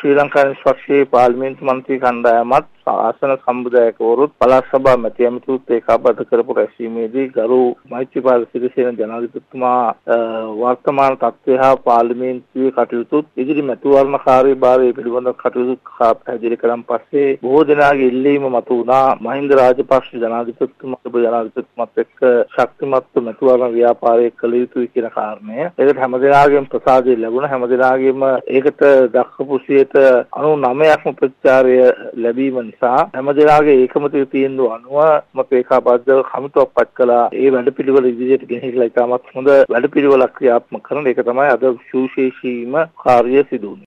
ශ්‍රී ලංකා නිෂ්පක්ෂයේ පාර්ලිමේන්තු මන්ත්‍රී කණ්ඩායමත් ආසන සම්බුදායකවරුත් පළාත් සභා මැති ඇමතිවරුත් ඒකාබද්ධ කරපු රැස්වීමේදී ගරු මෛත්‍රීපාල සිරිසේන ජනාධිපතිතුමා වර්තමාන තත්ත්වය හා පාර්ලිමේන්තුවේ කටයුතුත් ඉදිරි මැතිවරණ කාර්යභාරය පිළිබඳව කටයුතු පැහැදිලි කරන් පස්සේ බොහෝ දෙනාගේ ඉල්ලීම මතු වුණා මහින්ද රාජපක්ෂ ජනාධිපතිතුමා ඔබ ජනාධිපතිතුමත් එක්ක ශක්තිමත් මැතිවරණ ව්‍යාපාරය කළ යුතුයි කියන කාරණය. ඒකට හැම දෙනාගේම ප්‍රසාදය ලැබුණා හැම දෙනාගේම ඒකට දක්වපු සියයට 99ක්ම ප්‍රතිචාරය ලැබීම නිසා හැම දෙනාගේ ඒකමතිය තීන්දුව අනුව මත ඒකාබද්ධව කමිටුවක් පත් කළා. ඒ වැඩපිළිවෙල ඉදිරියට ගෙනහිලා ඉතාමත් හොඳ වැඩපිළිවෙලක් ක්‍රියාත්මක කරන එක තමයි අද සුවිශේෂීම කාර්යය සිදු වුණේ.